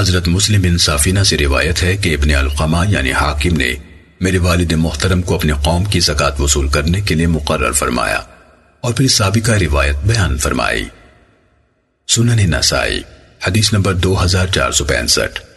حضرت مسلم بن صافینہ سے روایت ہے کہ ابن القمہ یعنی حاکم نے میرے والد محترم کو اپنے قوم کی زکات وصول کرنے کے لیے مقرر فرمایا اور پھر سابقہ روایت بیان فرمائی۔ سنن نسائی، حدیث نمبر دو ہزار چار سو پینسٹھ۔